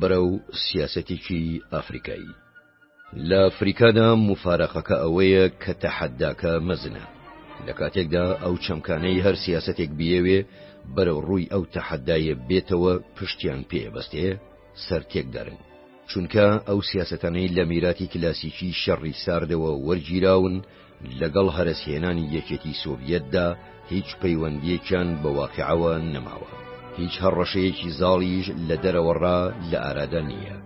برە و سیاسەتێکی ئەفریقایی لە ئەفریقادا مفارەقەکە ئەوەیە کە تەحەداکە مەزنە لە کاتێکدا ئەو چەمکانەی هەر سیاسەتێک بیەوێ بەرەو ڕووی ئەو تەحەدایە بێتەوە پشتیان پێبەستێ سەرتێک دەرن، چونکە ئەو سیاسەتانەی لە میراتی کلاسیکی شەڕی ساردەوە وەرگیراون لەگەڵ هەرەسهێنانی یەکێتی سۆڤیەتدا هیچ پەیوەندییەکیان بە واقیعەوە نەماوە، هیچ هەڕەشەیەکی زاڵیش لە دەرەوەڕا لە ئارادا نییە.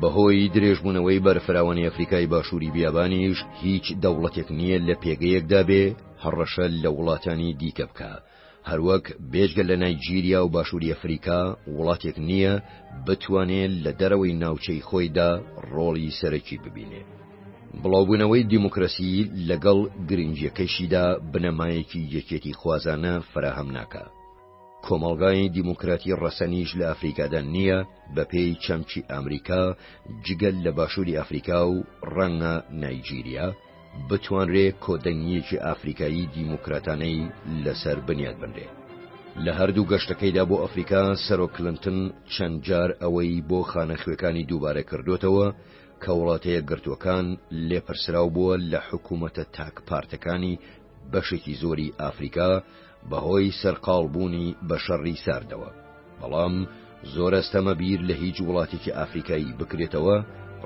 بەهۆی درێژبوونەوەی بەرفراوانی ئەفریکای باشووری بیابانیش هیچ دەوڵەتێک نییە لە پێگەیەکدا بێ هەڕەشە لە وڵاتانی دیکە بکا، هەروەک بێجگە لە نایجیریا و باشووری ئەفریکا وڵاتێک نییە بتوانێ لە دەرەوەی ناوچەی خۆیدا ڕۆڵی سەرەکی ببینێ. بڵاوبوونەوەی دیموکراسی لەگەڵ گرنگییەکەیشیدا بنەمایەکی یەکێتیخوازانە فەراهەم ناکا. کۆمەڵگای دیموکراتی ڕەسەنیش لە ئەفریکادا نییە بەپێی چەمکی ئامریکا جگە لە باشووری ئەفریکا و ڕەنگە نایجیریا، بتوانرێ کۆدەنگییەکی ئافریکایی دیموکراتانەی لەسەر بنیات بنرێ. لە هەردوو گەشتەکەیدا بۆ ئەفریکا سەرۆک کلنتن چەند جار ئەوەی بۆ خانەخوێکانی دووبارە کردۆتەوە کە وڵاتەیەکگرتووەکان لێپرسراو بووە لە حکوومەتە تاک پارتەکانی بەشێکی زۆری ئافریکا بەهۆی سەرقاڵبوونی بە شەڕی ساردەوە، بەڵام زۆرئەستەمە بیر لە هیچ وڵاتێکی ئافریکایی بکرێتەوە،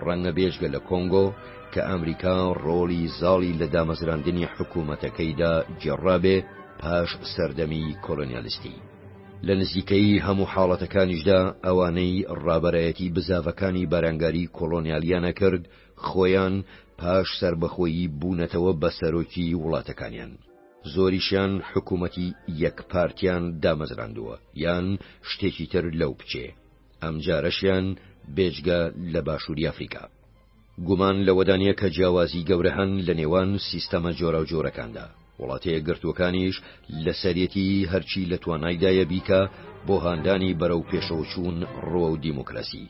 ڕەنگە بێجگە لە کۆنگۆ کە ئامریکا ڕۆڵی زاڵی لە دامەزراندنی حکوومەتەکەیدا گێڕابێ پاش سەردەمی کۆلۆنیالیستی. لە نزیکەی هەموو حاڵەتەکانیشدا ئەوانەی ڕابەرایەتی بزاڤەکانی بارانگاری کۆڵۆنیالیانە کرد، خۆیان پاش سەربەخۆیی بوونەتەوە بە سەرۆکی وڵاتەکانیان. زۆریشیان حکوومەتی یەک پارتیان دامەزراندووە یان شتێکی تر لەو پچێ، ئەمجارەشیان بێجگە لە باشووری ئەفریکا. گومان لەوەدا نیە کە جیاوازی گەورە هەن لە نێوان سیستەمە جۆراوجۆرەکاندا، وڵاتەیەکگرتووەکانیش لەسەرێتی هەرچی لە توانایدایە بیکا بۆ هاندانی بەرەو پێشەوەچوون ڕوەو دیموکراسی.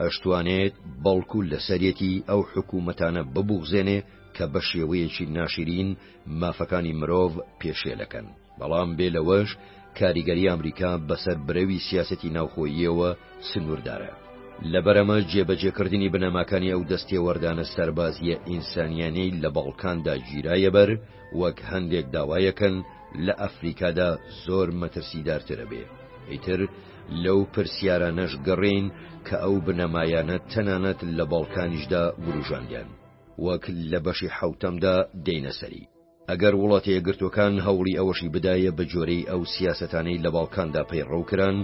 ئەشتوانێت بەڵکو لەسەرێتی ئەو حکومەتانە ببوغزێنێ کە بە شێوەیەکی ناشیرین مافەکانی مرۆڤ پێشێلەکەن، بەڵام بێ لەوەش کاریگەری ئامریکا بەسەر برەوی سیاسەتی ناوخۆییەوە سنوردارە. لەبەرئەمە جێبەجێکردنی بنەماکانی ئەو دەستێوەردانە سەربازیە ئینسانیانەی لە بەڵکاندا گیرایەبەر وەک هەندێک داوایەکەن لە ئەفریکادا زۆر مەترسیدارترەبێ ئیتر لەو پرسیارانەش گەڕێین کە ئەو بنەمایانە تەنانەت لە باڵکانیشدا وروژاندیان، وەک لە بەشی حەوتەمدا دێینە سەری. ئەگەر وڵاتە یەکگرتووەکان هەوڵی ئەوەشی بدایە بە گۆرەی ئەو سیاسەتانەی لە باڵکاندا پەیڕەو کران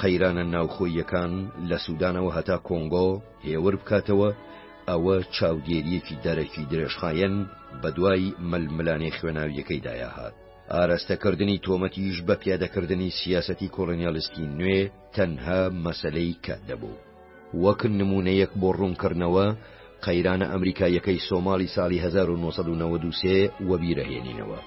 قەیرانە ناوخۆییەکان لە سودانەوە هەتا کۆنگۆ هێور بکاتەوە، ئەوە چاودێرییەکی دەرەکی درێژخایەن بەدوای ململانێ خوێناوییەکەیدایاهات. ئاراستەکردنی تۆمەتیش بە پیادەکردنی سیاسەتی کۆڵۆنیالیستی نوێ تەنها مەسەلەی کات دەبوو. وەک نموونەیەک بۆ ڕوونکردنەوە، قەیرانە ئەمریکاییەکەی سۆماڵی ساڵی 1993 وەبیرەهێنینەوە.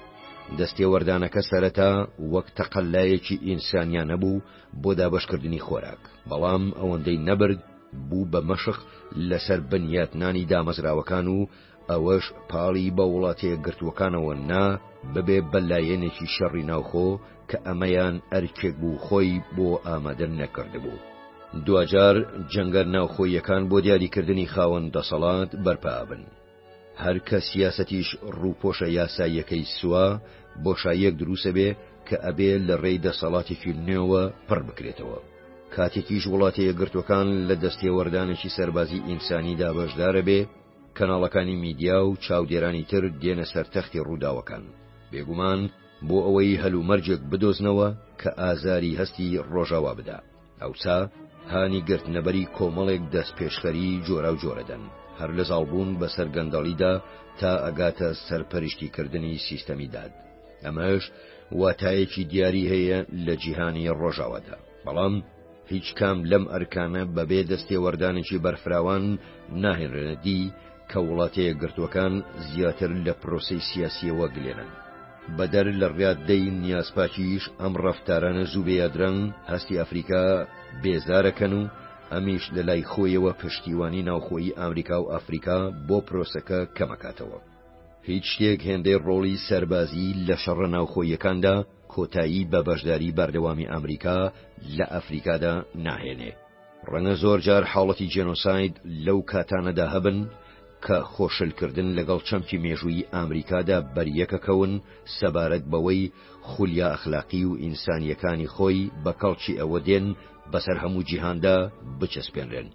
دەستێوەردانەکە سەرەتا وەک تەقەلایەکی ئینسانیانە بوو بۆ دابەشکردنی خۆراک، بەڵام ئەوەندەی نەبرد بوو بە مەشق لەسەر بنیاتنانی دامەزراوەکان و ئەوەش پاڵی بە وڵاتەیەکگرتووەکانەوە نا ببێ بە لایەنێکی شەڕی ناوخۆ کە ئەمەیان ئەرکێک بوو خۆی بۆ ئامادە نەکردبوو. دواجار جەنگە ناوخۆیەکان بۆ دیاریکردنی خاوەن دەسەڵات بەرپابن. هەر کە سیاسەتیش ڕووپۆشە یاساییەکەی سوا، بۆشاییەک دروست ئەبێ کە ئەبێ لە ڕێی دەسەڵاتێکی نوێوە پڕ بکرێتەوە. کاتێکیش وڵاتەیەکگرتووەکان لە دەستێوەردانێکی سەربازی ئینسانیدا بەشدار ئەبێ، کەناڵەکانی میدیا و چاودێرانی تر دێنە سەر تەختی ڕووداوەکان، بێگومان بۆ ئەوەی هەلومەرجێک بدۆزنەوە کە ئازاری هەستی ڕۆژاوا بدا، ئەوسا هانی گرتنەبەری کۆمەڵێک دەستپێشخەریی جۆراوجۆرە دەن، هەر لە زاڵبوون بەسەر گەندەڵیدا تا ئەگاتە سەرپەرشتیکردنی سیستەمی داد، ئەمەش واتایەکی دیاری هەیە لە جیهانی ڕۆژاوادا، بەڵام، هیچ کام لەم ئەرکانە بەبێ دەستێوەردانێکی بەرفراوان ناهێنرێنە دی کە وڵاتەیەکگرتووەکان زیاتر لە پرۆسەی سیاسیەوە گلێنن. بەدەر لە ڕاددەی نیازپاکیش ئەم ڕەفتارانە زوو بێ یا درەنگ هەستی ئەفریکا بێزارەکەن و ئەمیش لە لای خۆیەوە پشتیوانی ناوخۆیی ئامریکا و ئەفریکا بۆ پرۆسەکە کەمەکاتەوە. هیچ شتێک هێندەی ڕۆڵی سەربازی لە شەڕە ناوخۆییەکاندا کۆتایی بە بەشداری بەردەوامی ئەمریکا لە ئەفریکادا ناهێنێ. ڕەنگە زۆر جار حاڵەتی جێنۆساید لەو کاتانەدا هەبن کە خۆشلکردن لەگەڵ چەمکی مێژوویی ئامریکادا بەریەکەکەون سەبارەت بەوەی خولیا ئەخلاقی و ئینسانییەکانی خۆی بە کەڵکی ئەوە دێن بەسەر هەموو جیهاندا بچەسپێنرێن.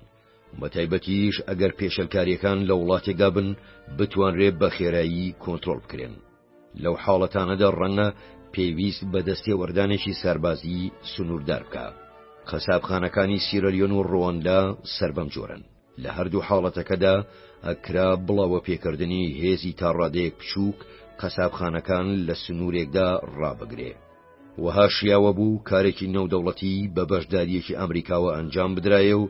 بەتایبەتیش ئەگەر پێشێلکارییەکان لە وڵاتێکدا بن بتوانرێ بە خێرایی کۆنترۆڵ بکرێن. لەو حاڵەتانەدا ڕەنگە پێویست بە دەستێوەردانێکی سەربازی سنووردار بکا. قەسابخانەکانی سیرەلیۆن و ڕواندا سەر بەم جۆرەن. لە هەردوو حاڵەتەکەدا ئەکرا بڵاوەپێکردنی هێزی تا ڕادەیەک بچووک قەسابخانەکان لە سنوورێکدا ڕابگرێ. وەها شیاوە بوو کارێکی نێودەوڵەتی بە بەشدارییەکی ئەمریکاوە ئەنجام بدرایێ و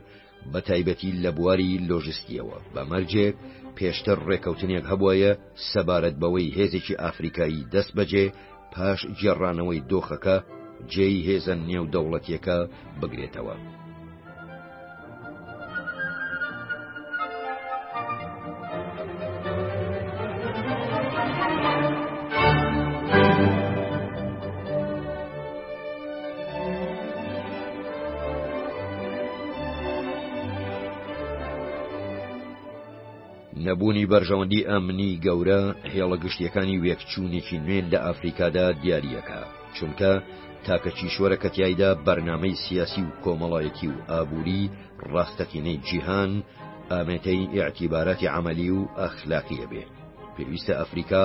بەتایبەتی لە بواری لۆژستییەوە، بە مەرجێک پێشتر ڕێکەوتنێک هەبوایە سەبارەت بەوەی هێزێکی ئافریکایی دەستبەجێ پاش گێڕانەوەی دۆخەکە جێی هێزە نێودەوڵەتییەکە بگرێتەوە. نەبوونی بەرژەوەندی ئەمنی گەورە هێڵە گشتیەکانی وێکچوونێکی نوێن لە ئەفریکادا دیارریەکە چونکە تاکە کیشوەرە کە تایدا بەرنمەی سیاسی و کۆمەڵایەتی و ئابووری ڕاستەکینەی جیهان ئامێتەی ئاعتیباراتی عملی و ئەخلاقیە بێ پێویستە ئەفریقا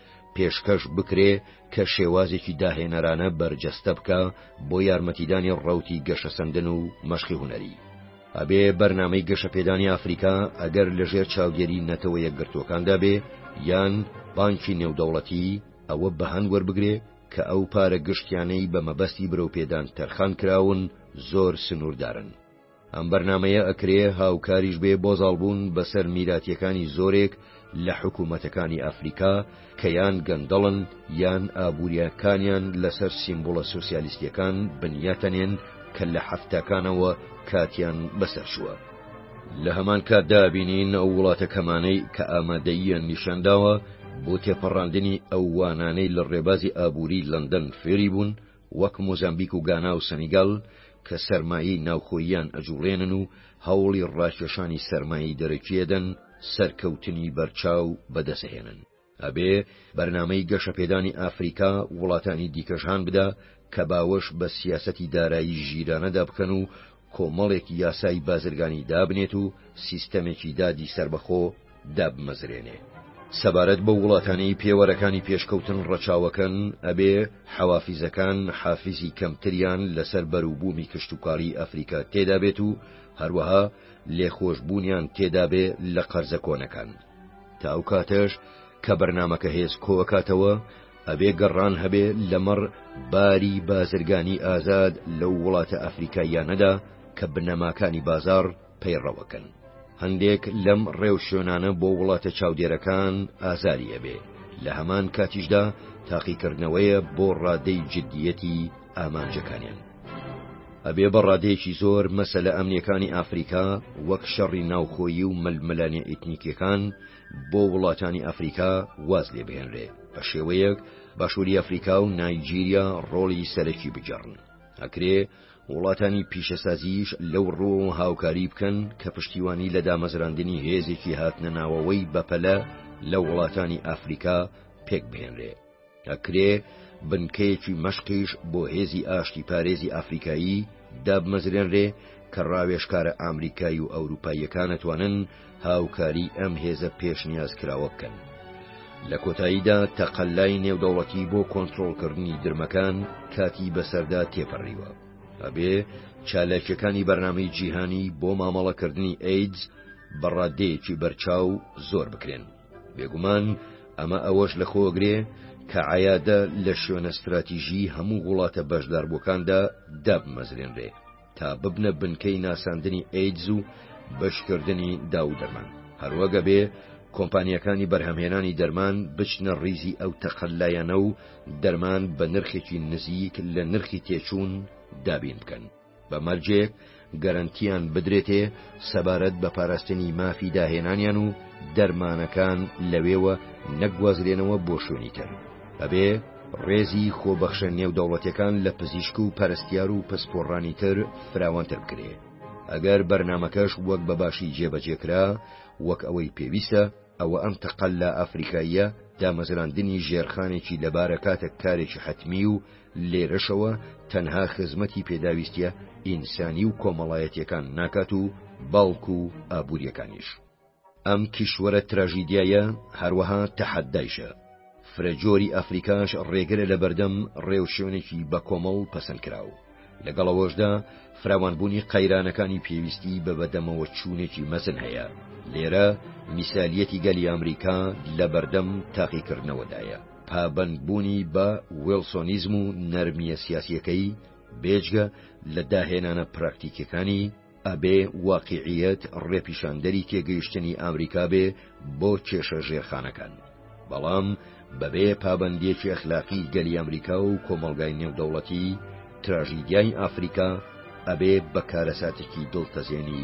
پێشکەش بکرێ کە شێوازێکی داهێنەرانە بەرجەستە بکا بۆ یارمەتیدانی ڕەوتی گەشەسەندن و مەشقی هونەری. ئەبێ بەرنامەی گەشەپێدانی ئەفریکا ئەگەر لە ژێر چاودێری نەتەوە یەکگرتووەکاندا بێ یان بانکی نێودەوڵەتی ئەوە بە هەند وەربگرێ کە ئەو پارە گشتیانەی بە مەبەستی برەوپێدان تەرخان کراون زۆر سنووردارن. ئەم بەرنامەیە ئەکرێ هاوکاریش بێ بۆ زاڵبوون بەسەر میراتیەکانی زۆرێک لە حکومەتەکانی ئەفریکا کە یان گەندەڵن یان ئابووریەکانیان لەسەر سیمبوڵە سۆسیالیستیەکان بنیاتەنێن کە لە حەفتاکانەوە کاتیان بەسەر چووە. لە هەمان کاتدا ئەبینین ئەو وڵاتە کەمانەی کە ئامادەییان نیشان داوە بۆ تێپەڕاندنی ئەو وانانەی لە ڕێبازی ئابووری لەندەن فێری بوون، وەک مۆزامبیک و گانا و سەنیگال کە سەرمایەی ناوخۆییان ئەجوڵێنن و هەوڵی ڕاکێشانی سەرمایەی دەرەکی ئەدەن سەرکەوتنی بەرچاو بەدەس ئەهێنن. ئەبێ بەرنامەی گەشەپێدانی ئافریکا وڵاتانی دیکەش هان بدا کە باوەش بە سیاسەتی دارایی ژیرانەدا بکەن و کۆمەڵێک یاسای بازرگانی دابنێت و سیستەمێکی دادی سەربەخۆ دابمەزرێنێ. سەبارەت بەو وڵاتانەی پێوەرەکانی پێشکەوتن ڕەچاوەکەن، ئەبێ حەوافیزەکان حافیزی کەمتریان لەسەر بەروبوومی کشتوکاڵی ئەفریکا تێدابێت و هەروەها لێخۆشبوونیان تێدابێ لە قەرزە کۆنەکان. تا ئەو کاتەش کە بەرنامەکە هێز کۆئەکاتەوە، ئەبێ گەڕان هەبێ لەمەڕ باری بازرگانی ئازاد لەو وڵاتە ئەفریکاییانەدا کە بنەماکانی بازاڕ پەیڕەوەکەن. هەندێک لەم ڕێوشوێنانە بۆ وڵاتە چاودێرەکان ئازاری ئەبێ، لە هەمان کاتیشدا تاقیکردنەوەیە بۆ ڕادەی جددیەتی ئامانجەکانیان. ئەبێ بە ڕادەیەکی زۆر مەسەلە ئەمنییەکانی ئەفریکا وەک شەڕی ناوخۆیی و ململانێ ئیتنیکییەکان، بۆ وڵاتانی ئەفریکا واز لێ بهێنرێ بە شێوەیەک باشووری ئەفریکا و نایجیریا ڕۆڵی سەرەکی بگێڕن ئەکرێ وڵاتانی پیشەسازیش لەو ڕوو و هاوکاری بکەن کە پشتیوانی لە دامەزراندنی هێزێکی هاتنە ناوەوەی بەپەلە لە وڵاتانی ئەفریکا پێک بهێنرێ. ئەکرێ بنکەیەکی مەشقیش بۆ هێزی ئاشتی پارێزی ئافریکایی دابمەزرێنرێ کە ڕاوێژکارە ئامریکایی و ئەوروپاییەکان ئەتوانن هاوکاری ئەم هێزە پێشنیاز کراوە بکەن. لە کۆتاییدا تەقەلای نێودەوڵەتی بۆ کۆنترۆڵکردنی درمەکان کاتی بەسەردا تێپەڕیوە. ئەبێ چالاکیەکانی بەرنامەی جیهانی بۆ مامەڵەکردنی ئەیدز بە ڕاددەیەکی بەرچاو زۆر بکرێن. بێگومان ئەمە ئەوەش لە خۆگرێ کە عیادە لە شوێنە استراتیژی هەموو وڵاتە بەشداربووەکاندا دابمەزرێنرێ تا ببنە بنکەی ناساندنی ئەیدز و بەشکردنی داودەمان هەروەگە بێ کۆمپانیەکانی بەرهەمهێنانی دەرمان بچنە ڕیزی ئەو تەقللایەنە و دەرمان بە نرخێکی نزیک لە نرخی تێچوون دابین بکەن. بە مەرجێک گەرەنتییان بدرێتێ سەبارەت بە پاراستنی مافی داهێنانیان و دەرمانەکان لەوێوە نەگوازرێنەوە بۆ شوێنی تر بەبێ ڕێزی خۆبەخشە نێودەوڵەتەکان لە پزیشک و پەرستیار و پسپۆڕانی تر فراوانتر بکرێ ئەگەر بەرنمەکەش وەک بەباشی جێبەجێکرا وەک ئەوەی پێویستە ئەوە ئەم تەقل لە ئەفریقاییە دامەزراندنی ژێرخانێکی لەبارە کاتە کارێکی حتمی و لێرەشەوە تەنها خزمەتی پێداویستیە ئینسانی و کۆمەڵایەتیەکان ناکات و بەڵکو ئابوریەکانیش. ئەم کیشوەرە تراژیدیایە هەروەها تەحەدایشە، فرەجۆری ئەفریکاش ڕێگرە لەبەردەم ڕێوشوێنێکی بەکۆمەڵ پەسەندکراو، لەگەڵ ئەوەشدا فراوانبوونی قەیرانەکانی پێویستی بە بەدەمەوەچوونێکی مەزن هەیە، لێرە میسالیەتی گەلی ئەمریکا لەبەردەم تاقیکردنەوەدایە. پابەندبوونی بە ویڵسۆنیزم و نەرمییە سیاسییەکەی، بێجگە لە داهێنانە پراکتیکییەکانی، ئەبێ واقیعییەت ڕێپیشاندەری تێگەیشتنی ئامریکا بێ بۆ کێشە ژێرخانەکان، بەڵام بەبێ پابەندییەکی ئەخلاقی گەلی ئامریکا و کۆمەڵگای نێودەوڵەتی، تراژیدیای ئافریکا ئەبێ بە کارەساتێکی دڵتەزێنی